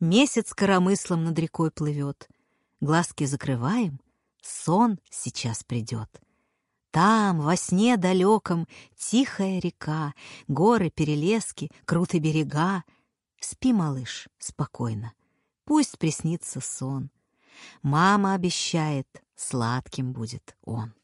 Месяц коромыслом над рекой плывет. Глазки закрываем, сон сейчас придет. Там, во сне далеком, тихая река, Горы, перелески, крутые берега. Спи, малыш, спокойно, пусть приснится сон. Мама обещает, сладким будет он.